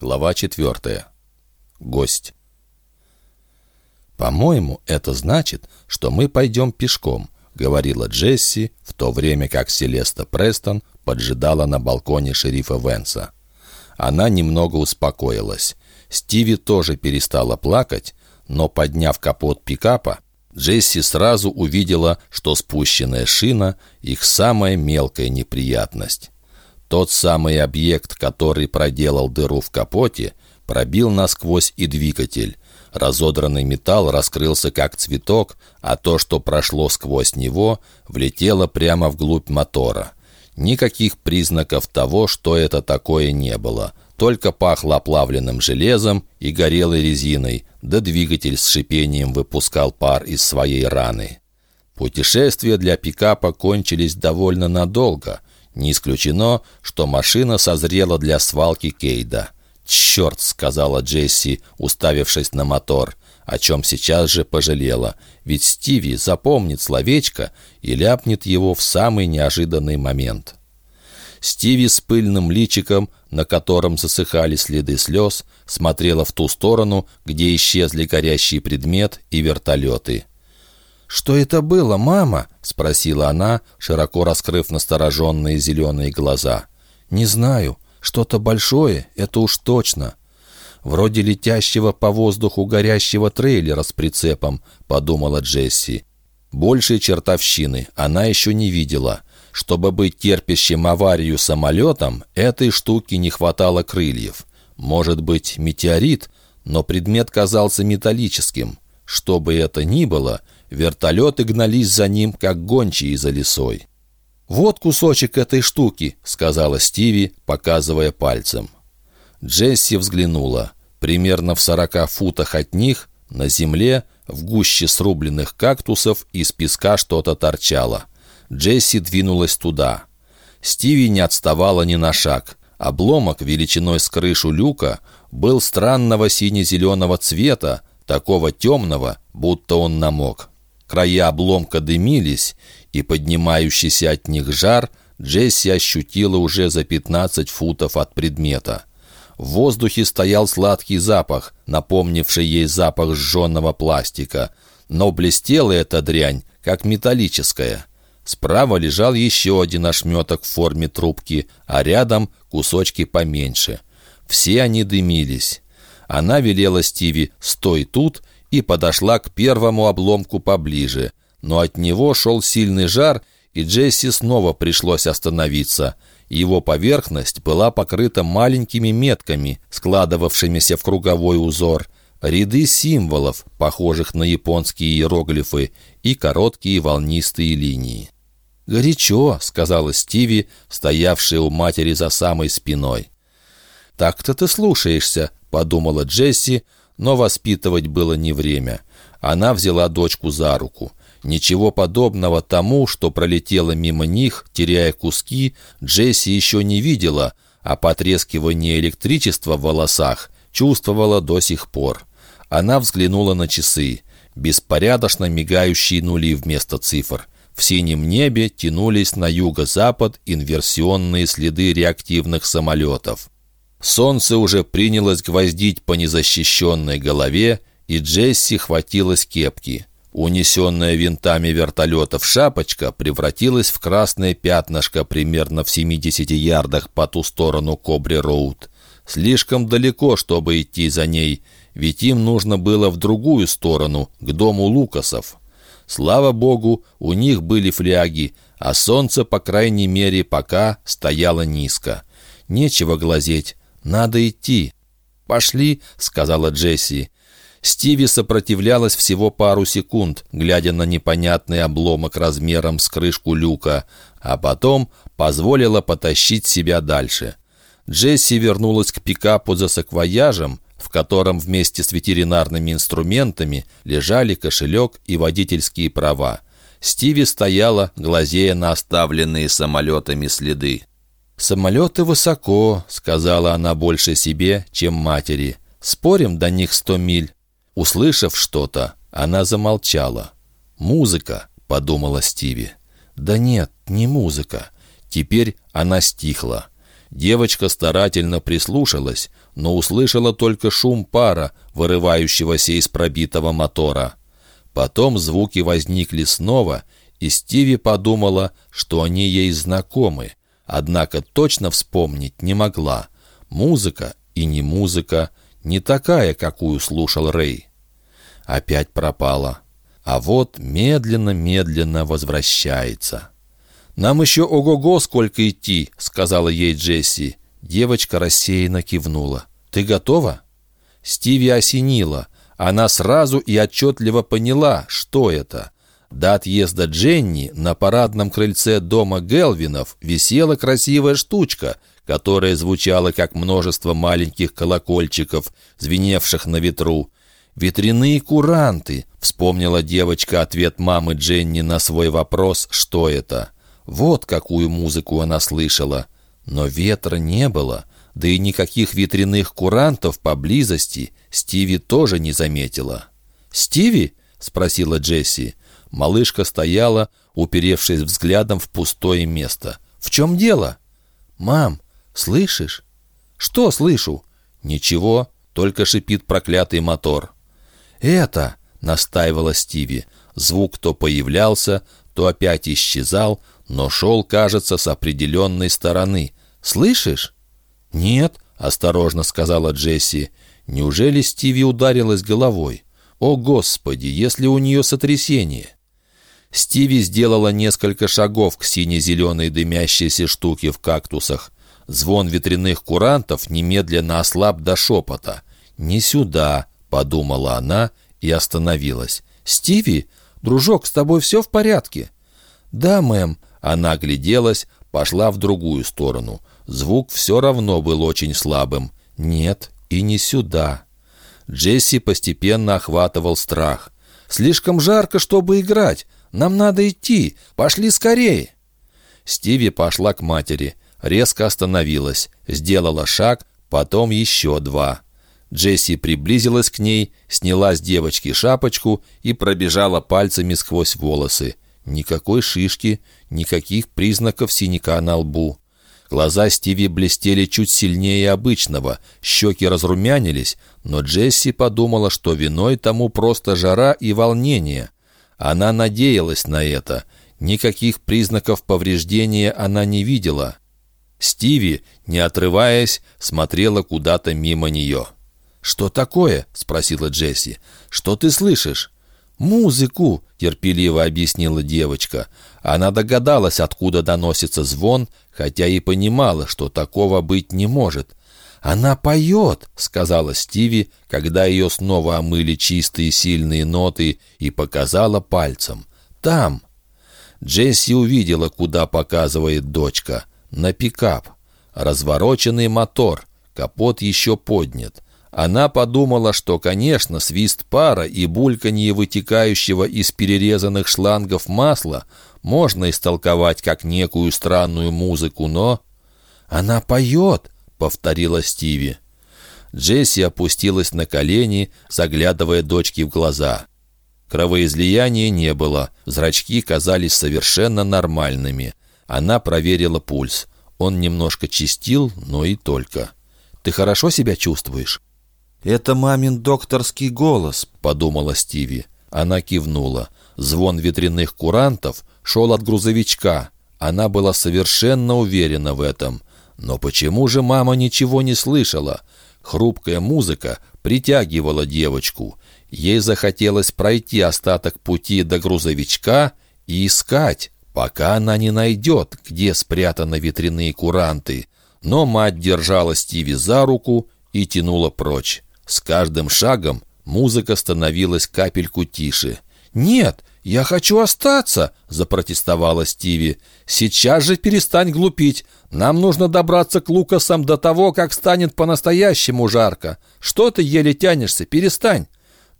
Глава 4. Гость. «По-моему, это значит, что мы пойдем пешком», — говорила Джесси, в то время как Селеста Престон поджидала на балконе шерифа Венса. Она немного успокоилась. Стиви тоже перестала плакать, но, подняв капот пикапа, Джесси сразу увидела, что спущенная шина — их самая мелкая неприятность. Тот самый объект, который проделал дыру в капоте, пробил насквозь и двигатель. Разодранный металл раскрылся как цветок, а то, что прошло сквозь него, влетело прямо вглубь мотора. Никаких признаков того, что это такое, не было. Только пахло оплавленным железом и горелой резиной, да двигатель с шипением выпускал пар из своей раны. Путешествия для пикапа кончились довольно надолго. Не исключено, что машина созрела для свалки Кейда. «Черт!» — сказала Джесси, уставившись на мотор, о чем сейчас же пожалела, ведь Стиви запомнит словечко и ляпнет его в самый неожиданный момент. Стиви с пыльным личиком, на котором засыхали следы слез, смотрела в ту сторону, где исчезли горящий предмет и вертолеты. «Что это было, мама?» — спросила она, широко раскрыв настороженные зеленые глаза. «Не знаю. Что-то большое, это уж точно». «Вроде летящего по воздуху горящего трейлера с прицепом», — подумала Джесси. Большей чертовщины она еще не видела. Чтобы быть терпящим аварию самолетом, этой штуки не хватало крыльев. Может быть, метеорит, но предмет казался металлическим. Что бы это ни было — Вертолеты гнались за ним, как гончие за лесой. «Вот кусочек этой штуки», — сказала Стиви, показывая пальцем. Джесси взглянула. Примерно в сорока футах от них, на земле, в гуще срубленных кактусов, из песка что-то торчало. Джесси двинулась туда. Стиви не отставала ни на шаг. Обломок величиной с крышу люка был странного сине-зеленого цвета, такого темного, будто он намок. Края обломка дымились, и поднимающийся от них жар Джесси ощутила уже за 15 футов от предмета. В воздухе стоял сладкий запах, напомнивший ей запах сжженного пластика, но блестела эта дрянь, как металлическая. Справа лежал еще один ошметок в форме трубки, а рядом кусочки поменьше. Все они дымились. Она велела Стиви «стой тут» и подошла к первому обломку поближе. Но от него шел сильный жар, и Джесси снова пришлось остановиться. Его поверхность была покрыта маленькими метками, складывавшимися в круговой узор, ряды символов, похожих на японские иероглифы, и короткие волнистые линии. «Горячо», — сказала Стиви, стоявшая у матери за самой спиной. «Так-то ты слушаешься», — подумала Джесси, но воспитывать было не время. Она взяла дочку за руку. Ничего подобного тому, что пролетело мимо них, теряя куски, Джесси еще не видела, а потрескивание электричества в волосах чувствовала до сих пор. Она взглянула на часы. Беспорядочно мигающие нули вместо цифр. В синем небе тянулись на юго-запад инверсионные следы реактивных самолетов. Солнце уже принялось гвоздить по незащищенной голове, и Джесси хватилась кепки. Унесенная винтами вертолетов шапочка превратилась в красное пятнышко примерно в 70 ярдах по ту сторону Кобри-Роуд. Слишком далеко, чтобы идти за ней, ведь им нужно было в другую сторону, к дому Лукасов. Слава богу, у них были фляги, а солнце, по крайней мере, пока стояло низко. Нечего глазеть, надо идти». «Пошли», — сказала Джесси. Стиви сопротивлялась всего пару секунд, глядя на непонятный обломок размером с крышку люка, а потом позволила потащить себя дальше. Джесси вернулась к пикапу за саквояжем, в котором вместе с ветеринарными инструментами лежали кошелек и водительские права. Стиви стояла, глазея на оставленные самолетами следы. «Самолеты высоко», — сказала она больше себе, чем матери. «Спорим до них сто миль». Услышав что-то, она замолчала. «Музыка», — подумала Стиви. «Да нет, не музыка». Теперь она стихла. Девочка старательно прислушалась, но услышала только шум пара, вырывающегося из пробитого мотора. Потом звуки возникли снова, и Стиви подумала, что они ей знакомы, однако точно вспомнить не могла. Музыка и не музыка, не такая, какую слушал Рэй. Опять пропала. А вот медленно-медленно возвращается. «Нам еще ого-го сколько идти», — сказала ей Джесси. Девочка рассеянно кивнула. «Ты готова?» Стиви осенила. Она сразу и отчетливо поняла, что это. До отъезда Дженни на парадном крыльце дома Гелвинов висела красивая штучка, которая звучала как множество маленьких колокольчиков, звеневших на ветру. «Ветряные куранты», — вспомнила девочка ответ мамы Дженни на свой вопрос, что это. Вот какую музыку она слышала. Но ветра не было, да и никаких ветряных курантов поблизости Стиви тоже не заметила. «Стиви?» — спросила Джесси. Малышка стояла, уперевшись взглядом в пустое место. «В чем дело?» «Мам, слышишь?» «Что слышу?» «Ничего, только шипит проклятый мотор». «Это!» — настаивала Стиви. Звук то появлялся, то опять исчезал, но шел, кажется, с определенной стороны. «Слышишь?» «Нет», — осторожно сказала Джесси. «Неужели Стиви ударилась головой? О, Господи, если у нее сотрясение!» Стиви сделала несколько шагов к сине-зеленой дымящейся штуке в кактусах. Звон ветряных курантов немедленно ослаб до шепота. «Не сюда», — подумала она и остановилась. «Стиви, дружок, с тобой все в порядке?» «Да, мэм», она огляделась, пошла в другую сторону. Звук все равно был очень слабым. Нет, и не сюда. Джесси постепенно охватывал страх. «Слишком жарко, чтобы играть. Нам надо идти. Пошли скорее!» Стиви пошла к матери. Резко остановилась. Сделала шаг, потом еще два. Джесси приблизилась к ней, сняла с девочки шапочку и пробежала пальцами сквозь волосы. Никакой шишки, никаких признаков синяка на лбу. Глаза Стиви блестели чуть сильнее обычного, щеки разрумянились, но Джесси подумала, что виной тому просто жара и волнение. Она надеялась на это. Никаких признаков повреждения она не видела. Стиви, не отрываясь, смотрела куда-то мимо нее. «Что такое?» — спросила Джесси. «Что ты слышишь?» «Музыку!» — терпеливо объяснила девочка. Она догадалась, откуда доносится звон, хотя и понимала, что такого быть не может. «Она поет!» — сказала Стиви, когда ее снова омыли чистые сильные ноты и показала пальцем. «Там!» Джесси увидела, куда показывает дочка. На пикап. Развороченный мотор. Капот еще поднят. Она подумала, что, конечно, свист пара и бульканье вытекающего из перерезанных шлангов масла можно истолковать как некую странную музыку, но... «Она поет!» — повторила Стиви. Джесси опустилась на колени, заглядывая дочке в глаза. Кровоизлияния не было, зрачки казались совершенно нормальными. Она проверила пульс. Он немножко чистил, но и только. «Ты хорошо себя чувствуешь?» «Это мамин докторский голос», — подумала Стиви. Она кивнула. Звон ветряных курантов шел от грузовичка. Она была совершенно уверена в этом. Но почему же мама ничего не слышала? Хрупкая музыка притягивала девочку. Ей захотелось пройти остаток пути до грузовичка и искать, пока она не найдет, где спрятаны ветряные куранты. Но мать держала Стиви за руку и тянула прочь. С каждым шагом музыка становилась капельку тише. «Нет, я хочу остаться!» — запротестовала Стиви. «Сейчас же перестань глупить. Нам нужно добраться к Лукасам до того, как станет по-настоящему жарко. Что ты еле тянешься? Перестань!»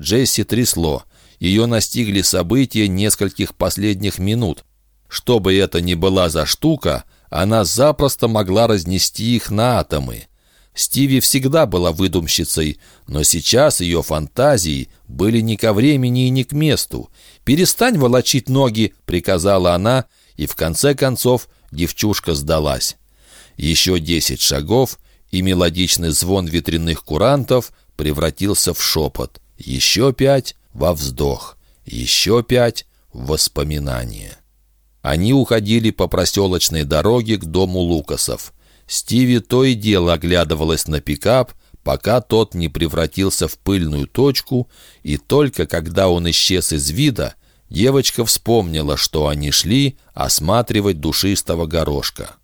Джесси трясло. Ее настигли события нескольких последних минут. Что бы это ни была за штука, она запросто могла разнести их на атомы. Стиви всегда была выдумщицей, но сейчас ее фантазии были не ко времени и не к месту. «Перестань волочить ноги», — приказала она, и в конце концов девчушка сдалась. Еще десять шагов, и мелодичный звон ветряных курантов превратился в шепот. Еще пять — во вздох. Еще пять — в воспоминание. Они уходили по проселочной дороге к дому Лукасов. Стиви то и дело оглядывалась на пикап, пока тот не превратился в пыльную точку, и только когда он исчез из вида, девочка вспомнила, что они шли осматривать душистого горошка.